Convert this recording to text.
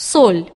sold